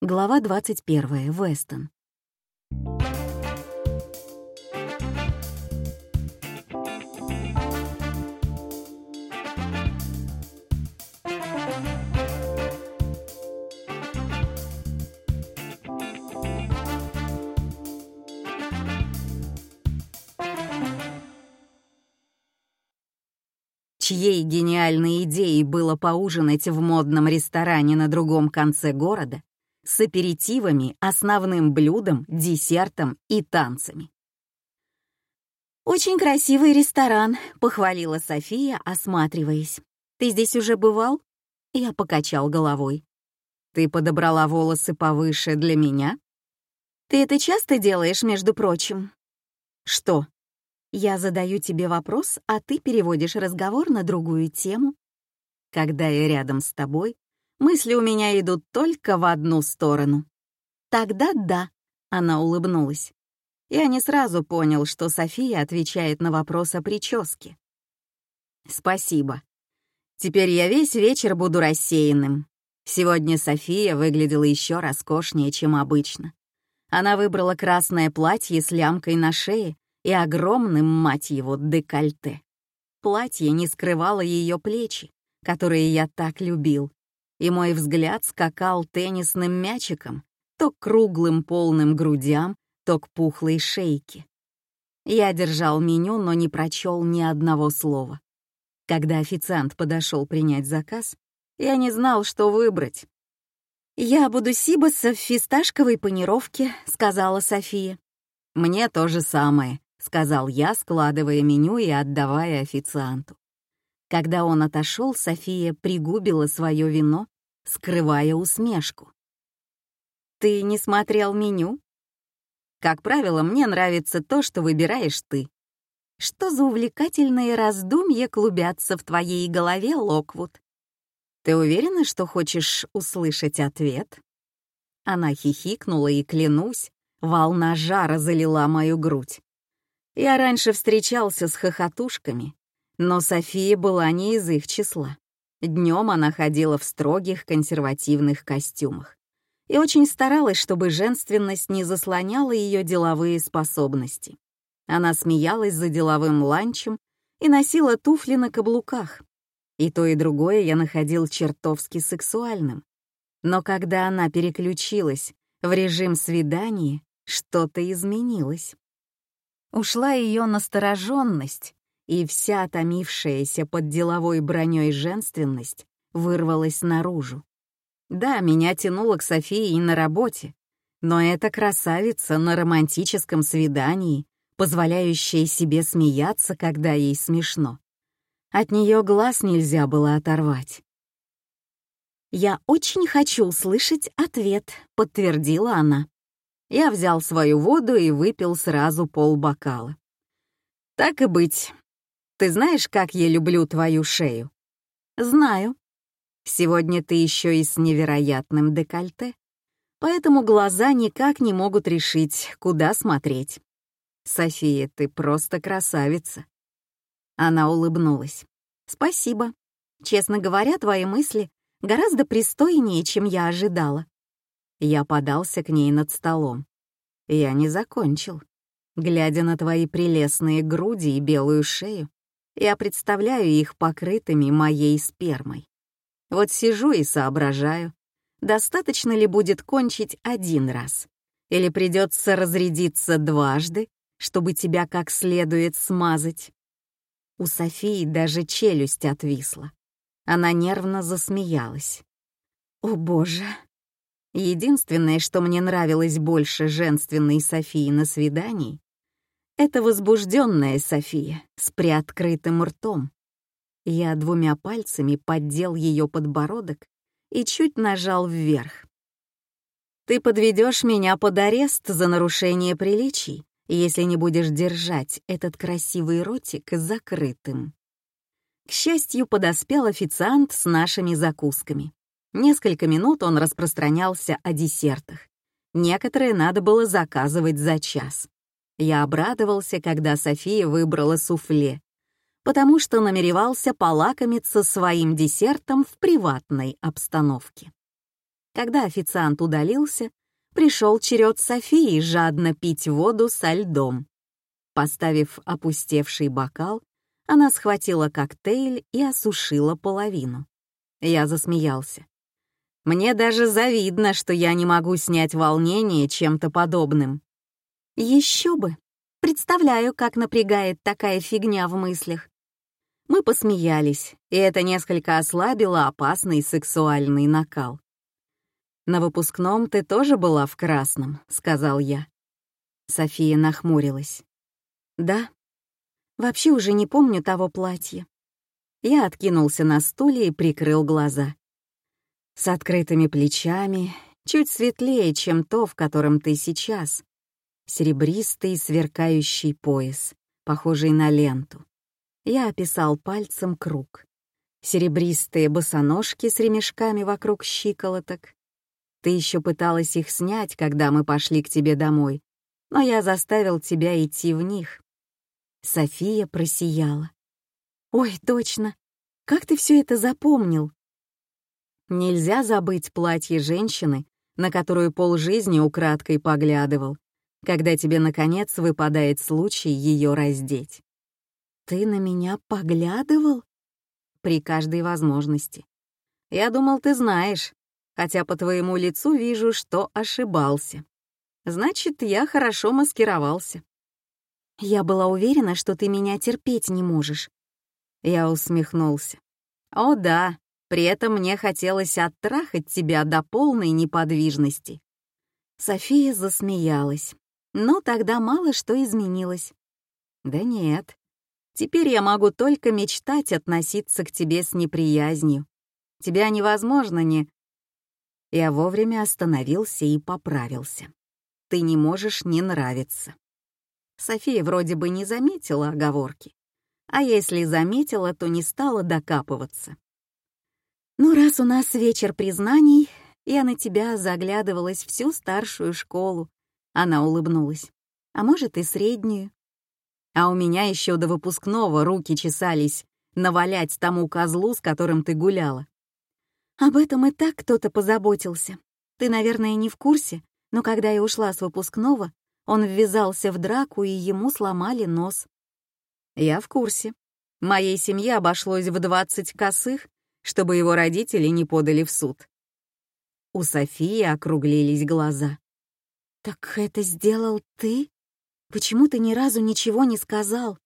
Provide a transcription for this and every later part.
Глава 21. Вестон. Чьей гениальной идеей было поужинать в модном ресторане на другом конце города, с аперитивами, основным блюдом, десертом и танцами. «Очень красивый ресторан», — похвалила София, осматриваясь. «Ты здесь уже бывал?» Я покачал головой. «Ты подобрала волосы повыше для меня?» «Ты это часто делаешь, между прочим?» «Что?» «Я задаю тебе вопрос, а ты переводишь разговор на другую тему. Когда я рядом с тобой, Мысли у меня идут только в одну сторону. Тогда да, она улыбнулась. Я не сразу понял, что София отвечает на вопрос о прическе. Спасибо. Теперь я весь вечер буду рассеянным. Сегодня София выглядела еще роскошнее, чем обычно. Она выбрала красное платье с лямкой на шее и огромным, мать его, декольте. Платье не скрывало ее плечи, которые я так любил, и мой взгляд скакал теннисным мячиком то к круглым полным грудям, то к пухлой шейке. Я держал меню, но не прочел ни одного слова. Когда официант подошел принять заказ, я не знал, что выбрать. «Я буду сибаса в фисташковой панировке», — сказала София. «Мне то же самое», — сказал я, складывая меню и отдавая официанту. Когда он отошел, София пригубила свое вино, скрывая усмешку. «Ты не смотрел меню?» «Как правило, мне нравится то, что выбираешь ты». «Что за увлекательные раздумья клубятся в твоей голове, Локвуд?» «Ты уверена, что хочешь услышать ответ?» Она хихикнула и, клянусь, волна жара залила мою грудь. Я раньше встречался с хохотушками, но София была не из их числа. Днем она ходила в строгих консервативных костюмах и очень старалась, чтобы женственность не заслоняла ее деловые способности. Она смеялась за деловым ланчем и носила туфли на каблуках. И то, и другое я находил чертовски сексуальным. Но когда она переключилась в режим свидания, что-то изменилось. Ушла ее настороженность, и вся томившаяся под деловой броней женственность вырвалась наружу. Да, меня тянуло к Софии и на работе, но эта красавица на романтическом свидании, позволяющая себе смеяться, когда ей смешно. От нее глаз нельзя было оторвать. «Я очень хочу услышать ответ», — подтвердила она. Я взял свою воду и выпил сразу полбокала. Так и быть, ты знаешь, как я люблю твою шею?» «Знаю. Сегодня ты еще и с невероятным декольте, поэтому глаза никак не могут решить, куда смотреть. София, ты просто красавица». Она улыбнулась. «Спасибо. Честно говоря, твои мысли гораздо пристойнее, чем я ожидала». Я подался к ней над столом. Я не закончил. Глядя на твои прелестные груди и белую шею, я представляю их покрытыми моей спермой. Вот сижу и соображаю, достаточно ли будет кончить один раз, или придется разрядиться дважды, чтобы тебя как следует смазать. У Софии даже челюсть отвисла. Она нервно засмеялась. «О боже!» Единственное, что мне нравилось больше женственной Софии на свидании, это возбужденная София с приоткрытым ртом. Я двумя пальцами поддел ее подбородок и чуть нажал вверх. «Ты подведешь меня под арест за нарушение приличий, если не будешь держать этот красивый ротик закрытым». К счастью, подоспел официант с нашими закусками. Несколько минут он распространялся о десертах. Некоторые надо было заказывать за час. Я обрадовался, когда София выбрала суфле, потому что намеревался полакомиться своим десертом в приватной обстановке. Когда официант удалился, пришел черед Софии жадно пить воду со льдом. Поставив опустевший бокал, она схватила коктейль и осушила половину. Я засмеялся. Мне даже завидно, что я не могу снять волнение чем-то подобным. Еще бы. Представляю, как напрягает такая фигня в мыслях. Мы посмеялись, и это несколько ослабило опасный сексуальный накал. «На выпускном ты тоже была в красном», — сказал я. София нахмурилась. «Да. Вообще уже не помню того платья». Я откинулся на стуле и прикрыл глаза. С открытыми плечами, чуть светлее, чем то, в котором ты сейчас. Серебристый сверкающий пояс, похожий на ленту. Я описал пальцем круг. Серебристые босоножки с ремешками вокруг щиколоток, ты еще пыталась их снять, когда мы пошли к тебе домой, но я заставил тебя идти в них». София просияла. «Ой, точно! Как ты все это запомнил?» Нельзя забыть платье женщины, на которую полжизни украдкой поглядывал, когда тебе, наконец, выпадает случай ее раздеть. «Ты на меня поглядывал?» «При каждой возможности. Я думал, ты знаешь, хотя по твоему лицу вижу, что ошибался. Значит, я хорошо маскировался. Я была уверена, что ты меня терпеть не можешь. Я усмехнулся. О да, при этом мне хотелось оттрахать тебя до полной неподвижности. София засмеялась. Но тогда мало что изменилось. Да нет. Теперь я могу только мечтать относиться к тебе с неприязнью. Тебя невозможно не... Я вовремя остановился и поправился. «Ты не можешь не нравиться». София вроде бы не заметила оговорки, а если заметила, то не стала докапываться. «Ну, раз у нас вечер признаний, я на тебя заглядывалась всю старшую школу», — она улыбнулась. «А может, и среднюю. А у меня еще до выпускного руки чесались навалять тому козлу, с которым ты гуляла. Об этом и так кто-то позаботился. Ты, наверное, не в курсе, но когда я ушла с выпускного, он ввязался в драку, и ему сломали нос. Я в курсе. Моей семье обошлось в 20 косых, чтобы его родители не подали в суд. У Софии округлились глаза. «Так это сделал ты? Почему ты ни разу ничего не сказал?»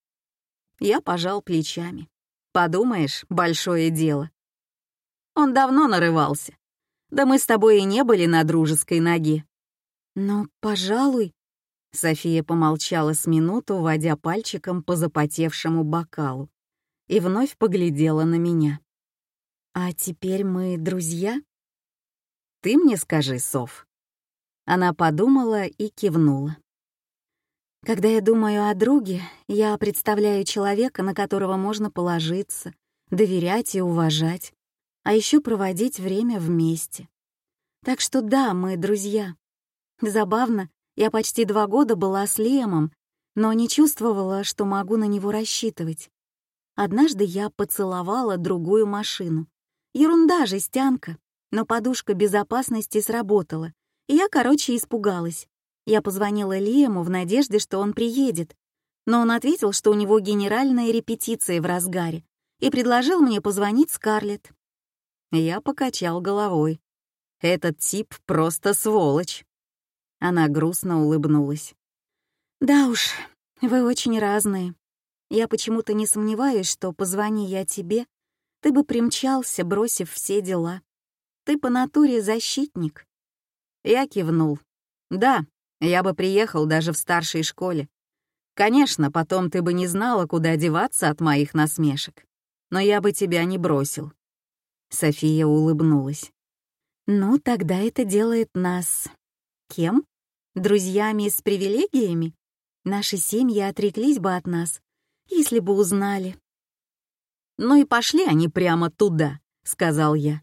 Я пожал плечами. «Подумаешь, большое дело. Он давно нарывался. Да мы с тобой и не были на дружеской ноге. Ну, пожалуй. София помолчала с минуту, водя пальчиком по запотевшему бокалу, и вновь поглядела на меня. «А теперь мы друзья?» «Ты мне скажи, Соф». Она подумала и кивнула. «Когда я думаю о друге, я представляю человека, на которого можно положиться, доверять и уважать а еще проводить время вместе. Так что да, мы друзья. Забавно, я почти два года была с Лемом, но не чувствовала, что могу на него рассчитывать. Однажды я поцеловала другую машину. Ерунда, жестянка, но подушка безопасности сработала, я, короче, испугалась. Я позвонила Лему в надежде, что он приедет, но он ответил, что у него генеральная репетиция в разгаре, и предложил мне позвонить Скарлетт. Я покачал головой. Этот тип просто сволочь. Она грустно улыбнулась. Да уж, вы очень разные. Я почему-то не сомневаюсь, что позвони я тебе, ты бы примчался, бросив все дела. Ты по натуре защитник. Я кивнул. Да, я бы приехал даже в старшей школе. Конечно, потом ты бы не знала, куда деваться от моих насмешек. Но я бы тебя не бросил. София улыбнулась. «Ну, тогда это делает нас... кем? Друзьями с привилегиями? Наши семьи отреклись бы от нас, если бы узнали». «Ну и пошли они прямо туда», — сказал я.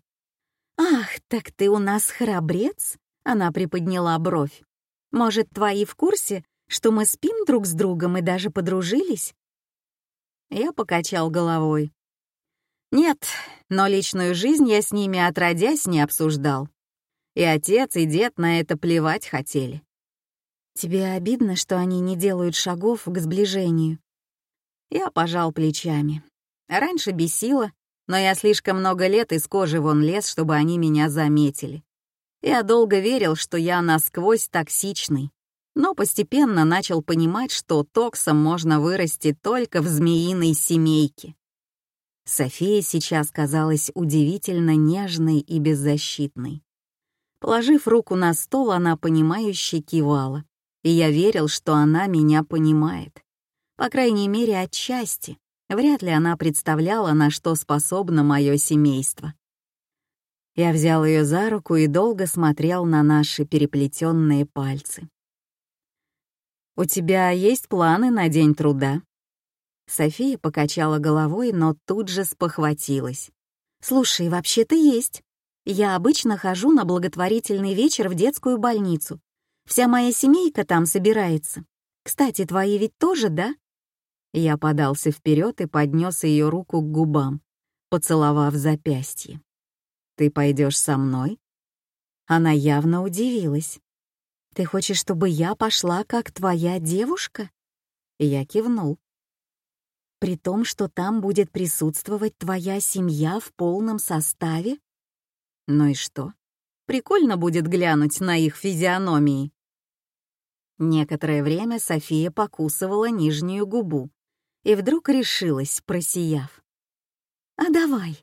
«Ах, так ты у нас храбрец?» — она приподняла бровь. «Может, твои в курсе, что мы спим друг с другом и даже подружились?» Я покачал головой. Нет, но личную жизнь я с ними отродясь не обсуждал. И отец, и дед на это плевать хотели. Тебе обидно, что они не делают шагов к сближению? Я пожал плечами. Раньше бесило, но я слишком много лет из кожи вон лез, чтобы они меня заметили. Я долго верил, что я насквозь токсичный, но постепенно начал понимать, что токсом можно вырасти только в змеиной семейке. София сейчас казалась удивительно нежной и беззащитной. Положив руку на стол, она понимающе кивала, и я верил, что она меня понимает. По крайней мере, отчасти. Вряд ли она представляла, на что способно мое семейство. Я взял ее за руку и долго смотрел на наши переплетенные пальцы. «У тебя есть планы на день труда?» София покачала головой, но тут же спохватилась. «Слушай, вообще-то есть. Я обычно хожу на благотворительный вечер в детскую больницу. Вся моя семейка там собирается. Кстати, твои ведь тоже, да?» Я подался вперед и поднес ее руку к губам, поцеловав запястье. «Ты пойдешь со мной?» Она явно удивилась. Ты хочешь, чтобы я пошла как твоя девушка?» Я кивнул. «При том, что там будет присутствовать твоя семья в полном составе?» «Ну и что? Прикольно будет глянуть на их физиономии». Некоторое время София покусывала нижнюю губу и вдруг решилась, просияв. «А давай!»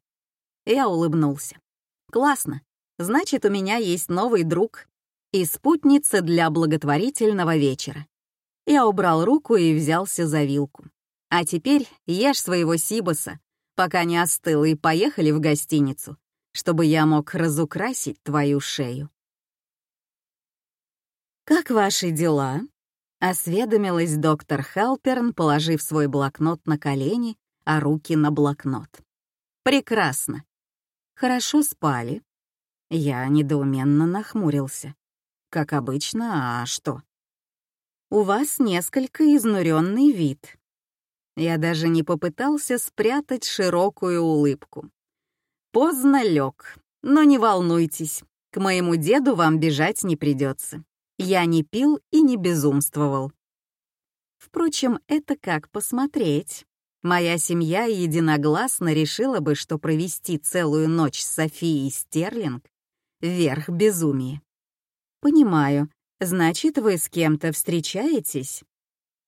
Я улыбнулся. «Классно. Значит, у меня есть новый друг, и спутница для благотворительного вечера. Я убрал руку и взялся за вилку. А теперь ешь своего сибаса, пока не остыл, и поехали в гостиницу, чтобы я мог разукрасить твою шею. «Как ваши дела?» — осведомилась доктор Хелперн, положив свой блокнот на колени, а руки на блокнот. «Прекрасно. Хорошо спали?» Я недоуменно нахмурился. Как обычно, а что? У вас несколько изнуренный вид. Я даже не попытался спрятать широкую улыбку. Поздно лег, но не волнуйтесь, к моему деду вам бежать не придется. Я не пил и не безумствовал. Впрочем, это как посмотреть. Моя семья единогласно решила бы, что провести целую ночь с Софией Стерлинг — верх безумия. «Понимаю. Значит, вы с кем-то встречаетесь?»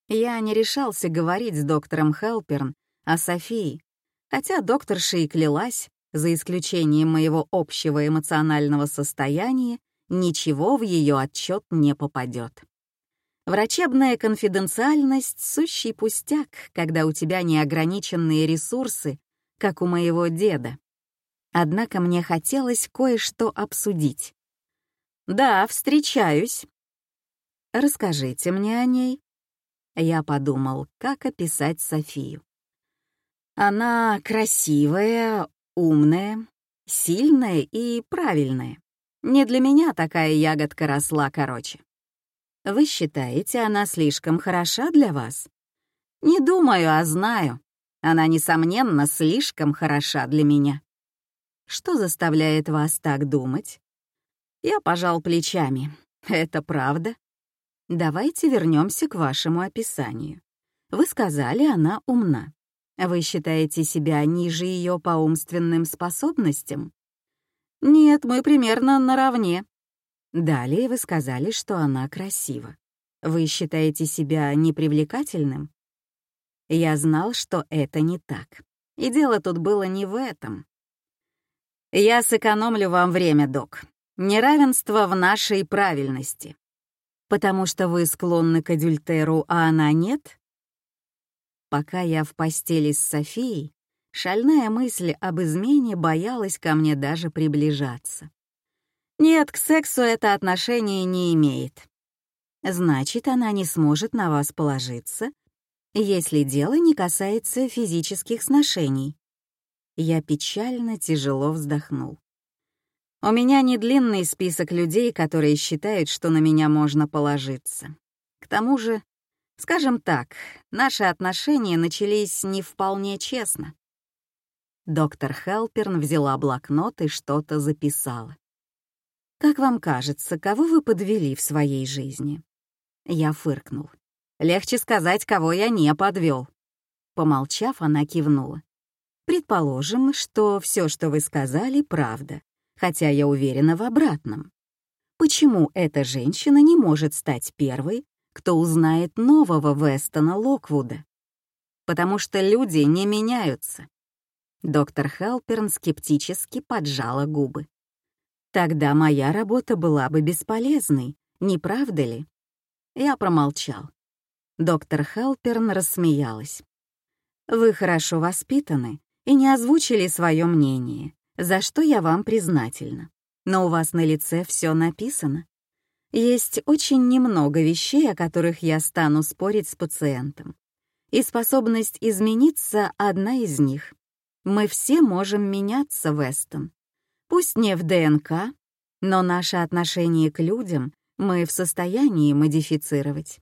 Я не решался говорить с доктором Хелперн о Софии, хотя докторша и клялась, за исключением моего общего эмоционального состояния, ничего в ее отчет не попадет. Врачебная конфиденциальность — сущий пустяк, когда у тебя неограниченные ресурсы, как у моего деда. Однако мне хотелось кое-что обсудить. «Да, встречаюсь». «Расскажите мне о ней». Я подумал, как описать Софию. Она красивая, умная, сильная и правильная. Не для меня такая ягодка росла короче. Вы считаете, она слишком хороша для вас? Не думаю, а знаю. Она, несомненно, слишком хороша для меня. Что заставляет вас так думать? Я пожал плечами. Это правда? Давайте вернемся к вашему описанию. Вы сказали, она умна. Вы считаете себя ниже ее по умственным способностям? Нет, мы примерно наравне. Далее вы сказали, что она красива. Вы считаете себя непривлекательным? Я знал, что это не так. И дело тут было не в этом. Я сэкономлю вам время, док. Неравенство в нашей правильности. Потому что вы склонны к адюльтеру, а она нет? Пока я в постели с Софией, шальная мысль об измене боялась ко мне даже приближаться. Нет, к сексу это отношение не имеет. Значит, она не сможет на вас положиться, если дело не касается физических сношений. Я печально тяжело вздохнул. У меня не длинный список людей, которые считают, что на меня можно положиться. К тому же, скажем так, наши отношения начались не вполне честно. Доктор Хелперн взяла блокнот и что-то записала. Как вам кажется, кого вы подвели в своей жизни?» Я фыркнул. «Легче сказать, кого я не подвел». Помолчав, она кивнула. «Предположим, что все, что вы сказали, правда, хотя я уверена в обратном. Почему эта женщина не может стать первой, кто узнает нового Вестона Локвуда? Потому что люди не меняются. Доктор Хелперн скептически поджала губы. Тогда моя работа была бы бесполезной, не правда ли? Я промолчал. Доктор Хелперн рассмеялась. Вы хорошо воспитаны и не озвучили свое мнение, за что я вам признательна но у вас на лице все написано. Есть очень немного вещей, о которых я стану спорить с пациентом. И способность измениться — одна из них. Мы все можем меняться, Вестон. Пусть не в ДНК, но наше отношение к людям мы в состоянии модифицировать.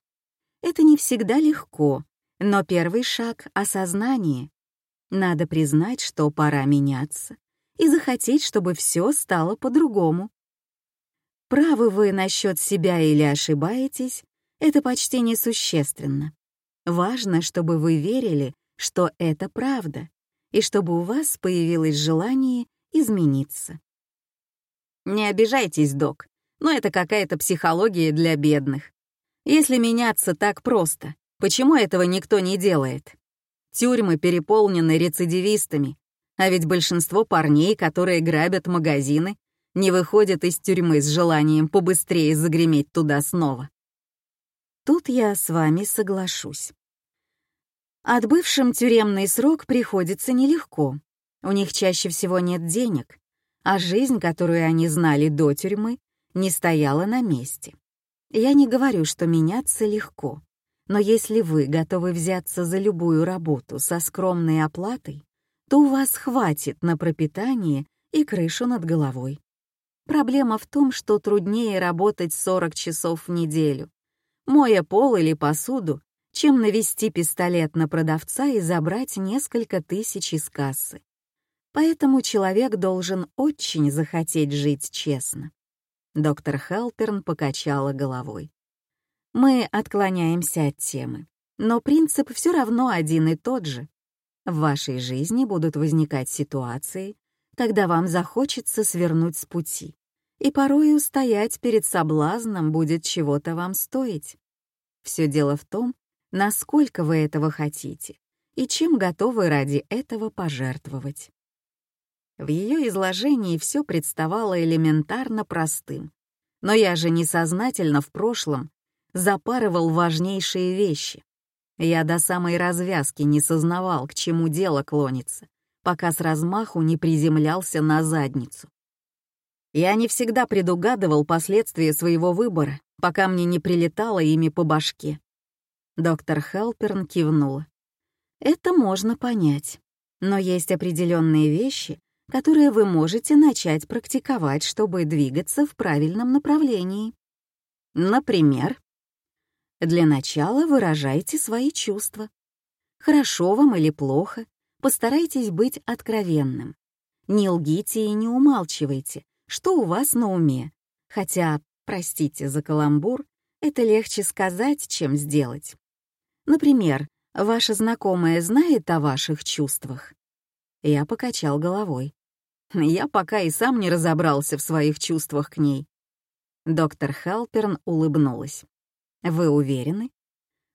Это не всегда легко, но первый шаг — осознание. Надо признать, что пора меняться, и захотеть, чтобы все стало по-другому. Правы вы насчет себя или ошибаетесь, это почти несущественно. Важно, чтобы вы верили, что это правда, и чтобы у вас появилось желание измениться. Не обижайтесь, док, но это какая-то психология для бедных. Если меняться так просто, почему этого никто не делает? Тюрьмы переполнены рецидивистами, а ведь большинство парней, которые грабят магазины, не выходят из тюрьмы с желанием побыстрее загреметь туда снова. Тут я с вами соглашусь. Отбывшим тюремный срок приходится нелегко. У них чаще всего нет денег, а жизнь, которую они знали до тюрьмы, не стояла на месте. Я не говорю, что меняться легко, но если вы готовы взяться за любую работу со скромной оплатой, то у вас хватит на пропитание и крышу над головой. Проблема в том, что труднее работать 40 часов в неделю, моя пол или посуду, чем навести пистолет на продавца и забрать несколько тысяч из кассы. Поэтому человек должен очень захотеть жить честно. Доктор Хелперн покачала головой. Мы отклоняемся от темы, но принцип все равно один и тот же. В вашей жизни будут возникать ситуации, когда вам захочется свернуть с пути, и порой устоять перед соблазном будет чего-то вам стоить. Все дело в том, насколько вы этого хотите и чем готовы ради этого пожертвовать. В ее изложении все представало элементарно простым, но я же несознательно в прошлом запарывал важнейшие вещи, я до самой развязки не сознавал, к чему дело клонится, пока с размаху не приземлялся на задницу. Я не всегда предугадывал последствия своего выбора, пока мне не прилетало ими по башке. Доктор Хелперн кивнула. Это можно понять, но есть определенные вещи, которые вы можете начать практиковать, чтобы двигаться в правильном направлении. Например, для начала выражайте свои чувства. Хорошо вам или плохо, постарайтесь быть откровенным. Не лгите и не умалчивайте, что у вас на уме. Хотя, простите за каламбур, это легче сказать, чем сделать. Например, ваша знакомая знает о ваших чувствах? Я покачал головой. Я пока и сам не разобрался в своих чувствах к ней. Доктор Хелперн улыбнулась. Вы уверены?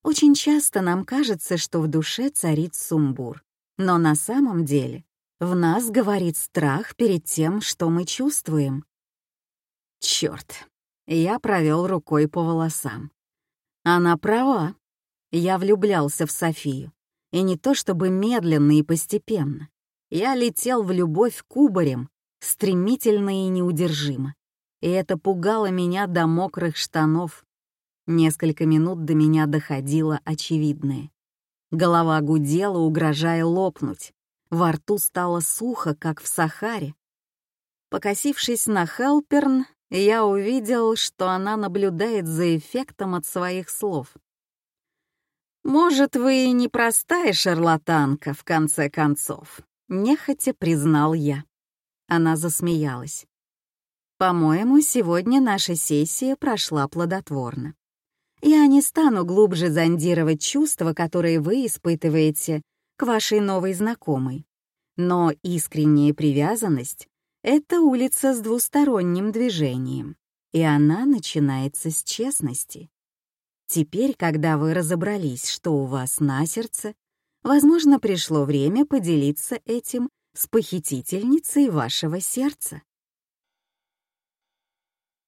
Очень часто нам кажется, что в душе царит сумбур, но на самом деле в нас говорит страх перед тем, что мы чувствуем. Черт! Я провел рукой по волосам. Она права. Я влюблялся в Софию. И не то чтобы медленно и постепенно. Я летел в любовь кубарем, стремительно и неудержимо. И это пугало меня до мокрых штанов. Несколько минут до меня доходило очевидное. Голова гудела, угрожая лопнуть. Во рту стало сухо, как в Сахаре. Покосившись на Хелперн, я увидел, что она наблюдает за эффектом от своих слов. «Может, вы и непростая шарлатанка, в конце концов», — нехотя признал я. Она засмеялась. По-моему, сегодня наша сессия прошла плодотворно. Я не стану глубже зондировать чувства, которые вы испытываете к вашей новой знакомой. Но искренняя привязанность — это улица с двусторонним движением, и она начинается с честности. Теперь, когда вы разобрались, что у вас на сердце, возможно, пришло время поделиться этим с похитительницей вашего сердца.